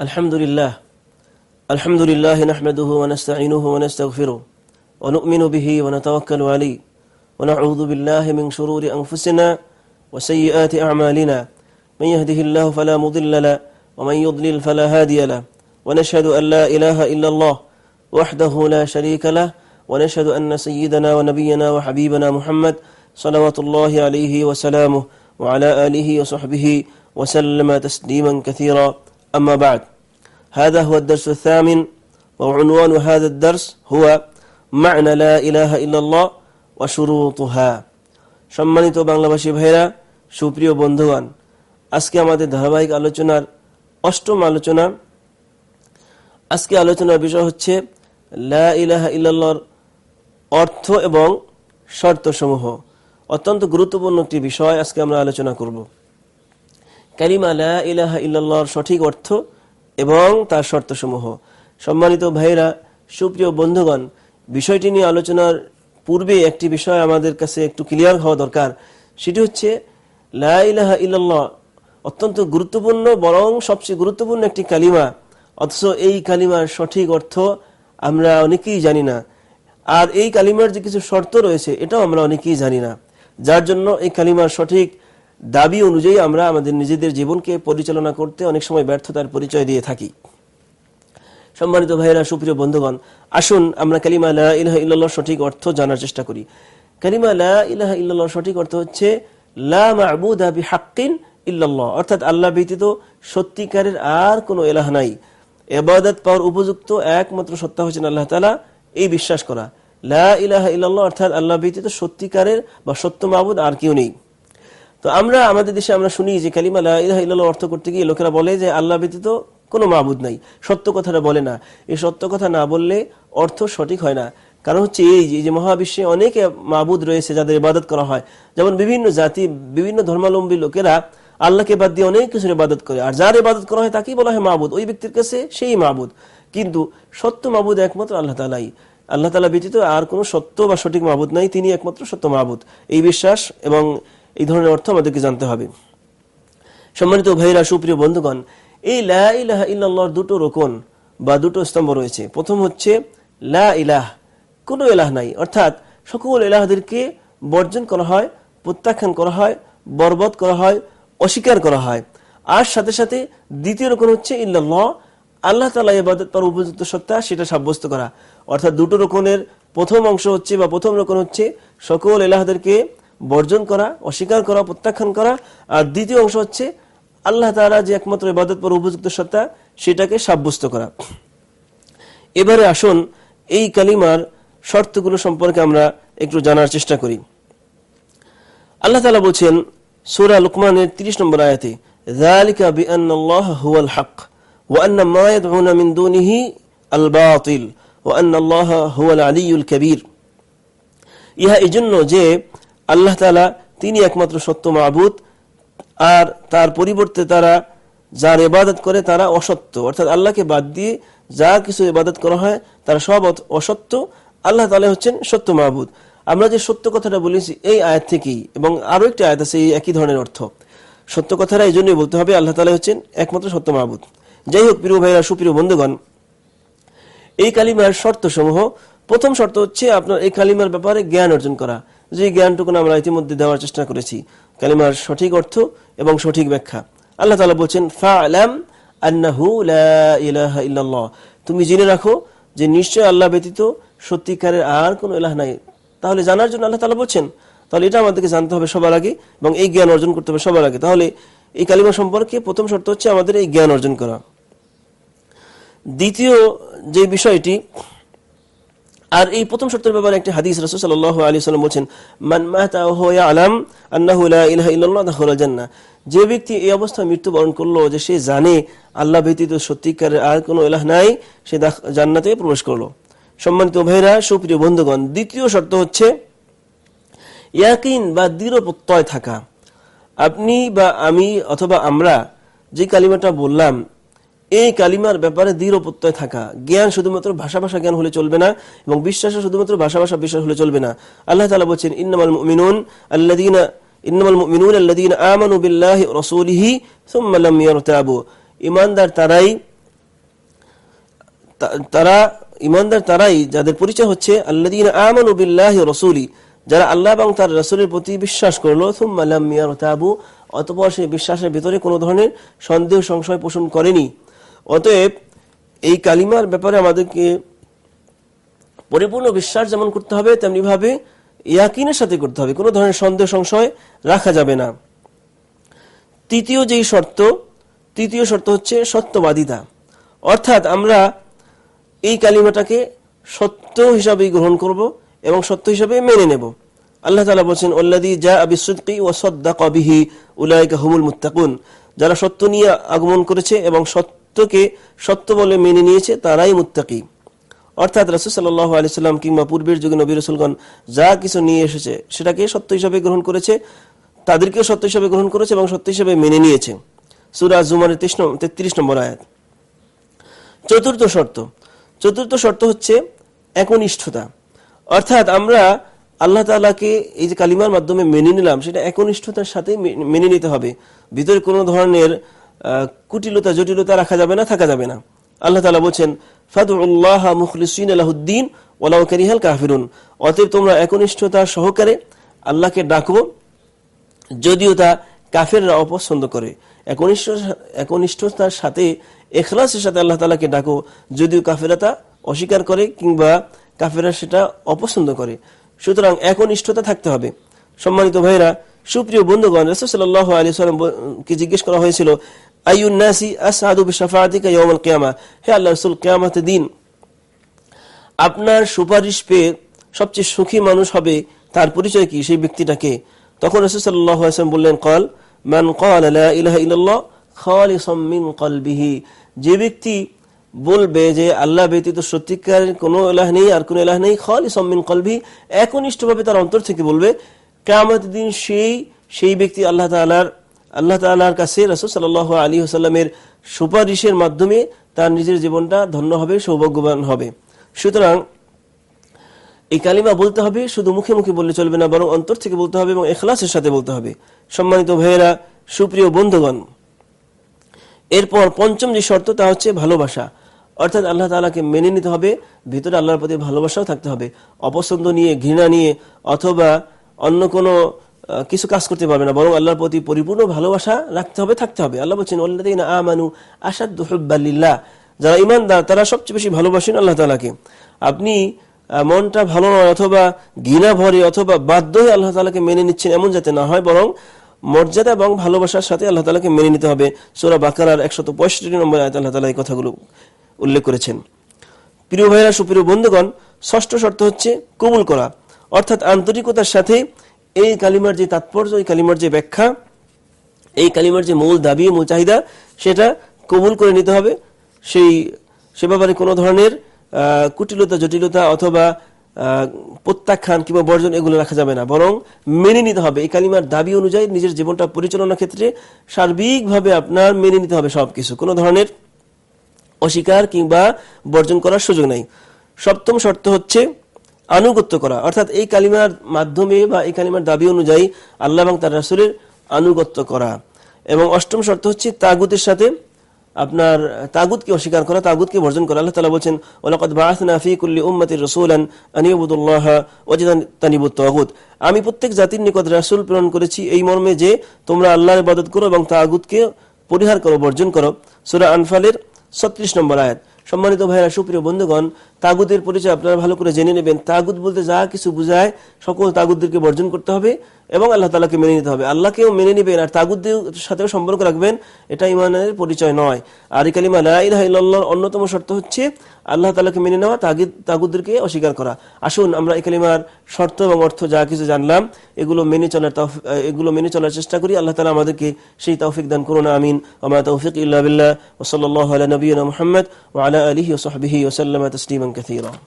الحمد لله الحمد لله نحمده ونستعينه ونستغفره ونؤمن به ونتوكل عليه ونعوذ بالله من شرور أنفسنا وسيئات أعمالنا. من يهده الله فلا مضل له ومن يضلل فلا هادي له. ونشهد أن لا إله إلا الله وحده لا شريك له ونشهد أن سيدنا ونبينا وحبيبنا محمد صلوات الله عليه وسلامه وعلى آله وصحبه وسلم تسليما كثيرا. أما بعد هذا هو الدرس الثامن وعنوان هذا الدرس هو معنى لا إله إلا الله وشروطها সম্মানিত বাংলাভাষী ভাইরা সুপ্রিয় বন্ধুগণ আজকে আমাদের ধারাবাহিক আলোচনার অষ্টম আলোচনা আজকে আলোচনার বিষয় হচ্ছে লা ইলাহা ইল্লাল্লাহর অর্থ এবং শর্তসমূহ অত্যন্ত গুরুত্বপূর্ণ একটি বিষয় আজকে আমরা আলোচনা করব কালিমা লা ইলাহা ইল্লাল্লাহর সঠিক অর্থ এবং তার শর্তসমূহ। সম্মানিত ভাইরা সুপ্রিয় বন্ধুগণ, বিষয়টি নিয়ে আলোচনার পূর্বে একটি বিষয় আমাদের কাছে একটু ক্লিয়ার হওয়া দরকার। সেটি হচ্ছে, লা ইলাহা ইল্লাল্লাহ অত্যন্ত গুরুত্বপূর্ণ, বরং সবচেয়ে গুরুত্বপূর্ণ একটি কালিমা। অথচ এই কালিমার সঠিক অর্থ আমরা অনেকেই জানি না। আর এই কালিমার যে কিছু শর্ত রয়েছে, এটাও আমরা অনেকেই জানি না। যার জন্য এই কালিমার সঠিক দাবি অনুযায়ী আমরা আমাদের নিজেদের জীবনকে পরিচালনা করতে অনেক সময় ব্যর্থতার পরিচয় দিয়ে থাকি। সম্মানিত ভাইয়েরা, সুপ্রিয় বন্ধুগণ, আসুন আমরা কালিমা লা ইলাহা ইল্লাল্লাহ সঠিক অর্থ জানার চেষ্টা করি। কালিমা লা ইলাহা ইল্লাল্লাহ সঠিক অর্থ হচ্ছে, লা মা'বুদা বিহাক্কিন ইল্লাল্লাহ। অর্থাৎ আল্লাহ ব্যতীত সত্যিকারের আর কোনো এলাহ নাই। এবাদত পাওয়ার উপযুক্ত একমাত্র সত্তা হচ্ছেন আল্লাহ তাআলা, এই বিশ্বাস করা। লা ইলাহা ইল্লাল্লাহ অর্থাৎ আল্লাহ ব্যতীত সত্যিকারের বা সত্য মাহবুদ আর কেউ নেই। তো আমরা, আমাদের দেশে আমরা শুনি যে কালিমা ইল্লাল্লাহ অর্থ করতে গিয়ে লোকেরা বলে যে আল্লাহ ব্যতীত কোনো মাহবুদ নাই। সত্য কথাটা বলে না। এই সত্য কথা না বললে অর্থ সঠিক হয় না। কারণ হচ্ছে এই যে মহাবিশ্বে অনেকে মাহবুদ রয়েছে যাদের ইবাদত করা হয়। যেমন বিভিন্ন জাতি, বিভিন্ন ধর্মাবলম্বী লোকেরা আল্লাহকে বাদ দিয়ে অনেক কিছুর ইবাদত করে। আর যার ইবাদত করা হয় তাকেই বলা হয় মাহবুদ ওই ব্যক্তির কাছে সেই মাহবুদ কিন্তু সত্য মাহবুদ একমাত্র আল্লাহ তালাই। আল্লাহ তালা ব্যতীত আর কোনো সত্য বা সঠিক মাহবুদ নাই। তিনি একমাত্র সত্য মাহবুদ এই বিশ্বাস এবং এই ধরনের অর্থ আমাদেরকে জানতে হবে। সম্মানিত ভাইরা সুপ্রিয় বন্ধুগণ, এই লা ইলাহা দুটো রোকন বা দুটো স্তম্ভ রয়েছে। প্রথম হচ্ছে, লা ইলাহ, কোনো এলাহ নাই। অর্থাৎ সকল এলাহদেরকে বর্জন করা হয়, প্রত্যাখ্যান করা হয়, বরবদ করা হয়, অস্বীকার করা হয়। আর সাথে সাথে দ্বিতীয় রকম হচ্ছে, ইল্লাল্লাহ, আল্লাহ তালা ইবাদত পার উপযুক্ত সত্তা, সেটা সাব্যস্ত করা। অর্থাৎ দুটো রকমের প্রথম অংশ হচ্ছে বা প্রথম রকম হচ্ছে, সকল এলাহদেরকে বর্জন করা অস্বীকার করা প্রত্যাখ্যান করা আর দ্বিতীয় অংশ হচ্ছে আল্লাহ তালা যে একমাত্র ইবাদত পর উপযুক্ত সত্তা সেটাকে সাব্যস্ত করা এবারে আসুন এই কালিমার শর্তগুলো সম্পর্কে আমরা একটু জানার চেষ্টা করি আল্লাহ তালা বলছেন সুরা লুকমানের তিরিশ নম্বর আয়াতে ذلك بأن الله هو الحق وأن ما يدعون من دونه الباطل وأن الله هو العلي الكبير ইহা এজন্য যে আল্লাহ তালা তিনি একমাত্র সত্য মাহবুদ আর তার পরিবর্তে তারা যার এবাদত করে তারা অসত্য। অর্থাৎ আল্লাহকে বাদ দিয়ে যা কিছু ইবাদত করা হয় তারা সব অসত্য। আল্লাহ তালা হচ্ছেন সত্য মাহবুদ আমরা যে সত্য কথাটা বলেছি এই আয়াত থেকেই, এবং আরও একটি আয়াত আছে এই একই ধরনের অর্থ। সত্য কথাটা এই জন্যই বলতে হবে, আল্লাহ তালা হচ্ছেন একমাত্র সত্য মাহবুদ যাই হোক, প্রিয় ভাইরা, সুপ্রিয় বন্ধুগণ, এই কালিমার শর্ত সমূহ প্রথম শর্ত হচ্ছে আপনার এই কালিমার ব্যাপারে জ্ঞান অর্জন করা। যে জ্ঞানটুকু আমরা ইতিমধ্যে দেওয়ার চেষ্টা করেছি, কালিমার সঠিক অর্থ এবং সঠিক ব্যাখ্যা। আল্লাহ তালা বলছেন, ফালাম তুমি জেনে রাখো যে নিশ্চয় আল্লাহ ব্যতীত সত্যিকারের আর কোনো এলাহ নাই। তাহলে জানার জন্য আল্লাহ তালা বলছেন, তাহলে এটা আমাদেরকে জানতে হবে সবার আগে এবং এই জ্ঞান অর্জন করতে হবে সবার আগে। তাহলে এই কালিমা সম্পর্কে প্রথম শর্ত হচ্ছে আমাদের এই জ্ঞান অর্জন করা। দ্বিতীয় যে বিষয়টি আর এই প্রথম শর্তের ব্যাপারে একটি হাদিস রাসূল সাল্লাল্লাহু আলাইহি সাল্লাম বলেন মান যে ব্যক্তি এই অবস্থায় মৃত্যুবরণ করল যে সে জানে আল্লাহ ব্যতীত সত্যিকারের আর কোনো ইলাহ নাই, সে জান্নাতে প্রবেশ করল। সম্মানিত ভাইরা সুপ্রিয় বন্ধুগণ, দ্বিতীয় শর্ত হচ্ছে ইয়াকিন বা দৃঢ় প্রত্যয় থাকা। আপনি বা আমি অথবা আমরা যে কালিমাটা বললাম এই কালিমার ব্যাপারে দৃঢ় প্রত্যয় থাকা। জ্ঞান শুধুমাত্র ভাষা ভাষা জ্ঞান হলে চলবে না এবং বিশ্বাস শুধুমাত্র ভাষা ভাষা বিশ্বাস হলে চলবে না। আল্লাহ তালা বলছেন, ইন্নামাল মুমিনুন আল্লাদিনা ইন্নামাল মুমিনুন আল্লাদিনা রাসূলিহি ঈমানদার তারাই তারা, ইমানদার তারাই যাদের পরিচয় হচ্ছে আল্লাদিন যারা আল্লাহ এবং তার রসুলের প্রতি বিশ্বাস করল সেই বিশ্বাসের ভিতরে কোনো ধরনের সন্দেহ, সংশয় পোষণ করেনি। অতএব এই কালিমার ব্যাপারে আমাদেরকে পরিপূর্ণ বিশ্বাস যেমন করতে হবে তেমনি ভাবে ইয়াকিনের সাথে করতে হবে। কোনো ধরনের সন্দেহ, সংশয় রাখা যাবে না। তৃতীয় যেই শর্ত, তৃতীয় শর্ত হচ্ছে সত্যবাদিতা। অর্থাৎ আমরা এই কালিমাটাকে সত্য হিসাবেই গ্রহণ করব এবং সত্য হিসাবে মেনে নেব। আল্লাহ তালা বলছেন ওল্লাদি যা আবিসুদ্কি ও সদ্দা কবিহি উলাইকা হুমুল মুত্তাকুন। যারা সত্য নিয়ে আগমন করেছে এবং সত্যকে সত্য বলে মেনে নিয়েছে তারাই মুত্তাকি। অর্থাৎ রাসুল সাল্লাহ আলি সাল্লাম কিংবা পূর্বের যুগে নবী রসুলগণ যা কিছু নিয়ে এসেছে সেটাকে সত্য হিসাবে গ্রহণ করেছে, তাদেরকেও সত্য হিসাবে গ্রহণ করেছে এবং সত্য হিসাবে মেনে নিয়েছে। সুরা জুমারের তেত্রিশ নম্বর আয়াত। চতুর্থ শর্ত। চতুর্থ শর্ত হচ্ছে একনিষ্ঠতা। অর্থাৎ আমরা আল্লাহ তালাকে এই যে কালিমার মাধ্যমে মেনে নিলাম, সেটা একনিষ্ঠতার সাথে মেনে নিতে হবে। ভিতরে কোনো ধরনের কুটিলতা, জটিলতা রাখা যাবে না, থাকা যাবে না। আল্লাহ তালা বলছেন ফাদুল্লাহ মুখলিসিন আলাহুদ্দিন ওলাউ কারিহাল কাফিরুন। অতএব তোমরা একনিষ্ঠতা সহকারে আল্লাহকে ডাকবো, যদিও তা কাফেররা অপছন্দ করে। একনিষ্ঠ, একনিষ্ঠতার সাথে এখলাসের সাথে আল্লাহ তালাকে ডাকো, যদিও কাফেরা তা অস্বীকার করে কিংবা কাফেরা সেটা অপছন্দ করে। সুতরাং একনিষ্ঠতা থাকতে হবে। সম্মানিত ভাইরা সুপ্রিয় বন্ধুগণ রসুল্লাহ আলী জিজ্ঞেস করা হয়েছিল আসাদু হে আল্লাহ রসুল কিয়ামত দিন আপনার সুপারিশ পেয়ে সবচেয়ে সুখী মানুষ হবে, তার পরিচয় কি? সেই ব্যক্তিটাকে তখন রসুল্লাহাম বললেন, কল কল ইলাহা ইল্লাল্লাহ খালিসাম মিন কলবিহি। যে ব্যক্তি বলবে যে, আল্লাহ ব্যতীত সত্যিকারের কোনো এলাহ নেই আর কোনো এলাহ নেই, খালিসাম মিন কলবিহি, একনিষ্ঠভাবে তার অন্তর থেকে বলবে কেমত দিন সেই সেই ব্যক্তি আল্লাহ তাআলার, আল্লাহ তালার কাছে রাসূল সাল্লাল্লাহু আলী সাল্লামের সুপারিশের মাধ্যমে তার নিজের জীবনটা ধন্য হবে, সৌভাগ্যবান হবে। সুতরাং এই কালিমা বলতে হবে, শুধু মুখে মুখে বললে চলবে না, বরং অন্তর থেকে বলতে হবে এবং এখলাসের সাথে বলতে হবে। সম্মানিত ভাইয়েরা, সুপ্রিয় বন্ধুগণ, এরপর পঞ্চম যে শর্ত, তা হচ্ছে ভালোবাসা। অর্থাৎ আল্লাহ তালাকে মেনে নিতে হবে, ভিতরে আল্লাহর প্রতি ভালোবাসাও থাকতে হবে। অপছন্দ নিয়ে, ঘৃণা নিয়ে, অথবা অন্য কোনো কিছু কাজ করতে পারবে না। বরং আল্লাহর প্রতি পরিপূর্ণ ভালোবাসা রাখতে হবে, থাকতে হবে। আল্লাহ বলছেন আল্লাহ আমানু আসাদ যারা ইমানদার তারা সবচেয়ে বেশি ভালোবাসেন আল্লাহ তালাকে আপনি মনটা ভালো নয় অথবা ঘৃণা ভরে অথবা বাধ্য হয়ে আল্লাহ তালাকে মেনে নিচ্ছেন এমন যাতে না হয়, বরং মর্যাদা এবং ভালোবাসার সাথে আল্লাহ তালাকে মেনে নিতে হবে। সোরা বাকারার একশত পঁয়ষট্টি নম্বর আয়ত আল্লাহ তালা এই কথাগুলো উল্লেখ করেছেন। প্রিয় ভাইরা, সুপ্রিয় বন্ধুগণ, ষষ্ঠ শর্ত হচ্ছে কবুল করা। অর্থাৎ আন্তরিকতার সাথে এই কালিমার যে তাৎপর্য, এই কালিমার যে ব্যাখ্যা, এই কালিমার যে মূল দাবি, মূল চাহিদা, সেটা কবুল করে নিতে হবে। সেই, সে ব্যাপারে কোনো ধরনের কুটিলতা, জটিলতা অথবা প্রত্যাখ্যান কিংবা বর্জন এগুলো রাখা যাবে না। বরং মেনে নিতে হবে। এই কালিমার দাবি অনুযায়ী নিজের জীবনটা পরিচালনার ক্ষেত্রে সার্বিকভাবে আপনার মেনে নিতে হবে সব কিছু কোনো ধরনের অস্বীকার কিংবা বর্জন করার সুযোগ নাই। সপ্তম শর্ত হচ্ছে আনুগত্য করা। অর্থাৎ এই কালিমার মাধ্যমে বা এই কালিমার দাবি অনুযায়ী আল্লাহ এবং তার রাসুলের আনুগত্য করা। এবং অষ্টম শর্ত হচ্ছে তাগুতের সাথে আপনার তাগুতকে অস্বীকার করা, তাগুতকে বর্জন করা। আল্লাহ বলছেন আমি প্রত্যেক জাতির নিকট রাসূল প্রেরণ করেছি এই মর্মে যে তোমরা আল্লাহর ইবাদত করো এবং তাগুতকে পরিহার করো, বর্জন করো। সূরা আনফালের ছত্রিশ নম্বর আয়াত। সম্মানিত ভাইরা সুপ্রিয় বন্ধুগণ তাগুদের পরিচয় আপনারা ভালো করে জেনে নেবেন। তাগুদ বলতে যা কিছু বুঝায়, সকল তাগুদদেরকে বর্জন করতে হবে এবং আল্লাহ তালাকে মেনে নিতে হবে। আল্লাহকেও মেনে নেবেন আর তাগুদের সাথেও সম্পর্ক রাখবেন, এটা ইমানের পরিচয় নয়। আর কালিমা লা অন্যতম শর্ত হচ্ছে আল্লাহ তালাকে মেনে নেওয়া, তাগিদ তাগুদদেরকে অস্বীকার করা। আসুন, আমরা এই কালিমার শর্ত এবং অর্থ যা কিছু জানলাম, এগুলো মেনে চলার এগুলো মেনে চলার চেষ্টা করি। আল্লাহ তালা আমাদেরকে সেই তৌফিক দান করুন, আমিন। ওমা তৌফিক ইল্লা বিল্লাহ। ওসল্লাহ আলা নবীনা মুহাম্মদ ওয়া আলা আলিহি ওয়া সাহবিহি ওয়া كثيرة.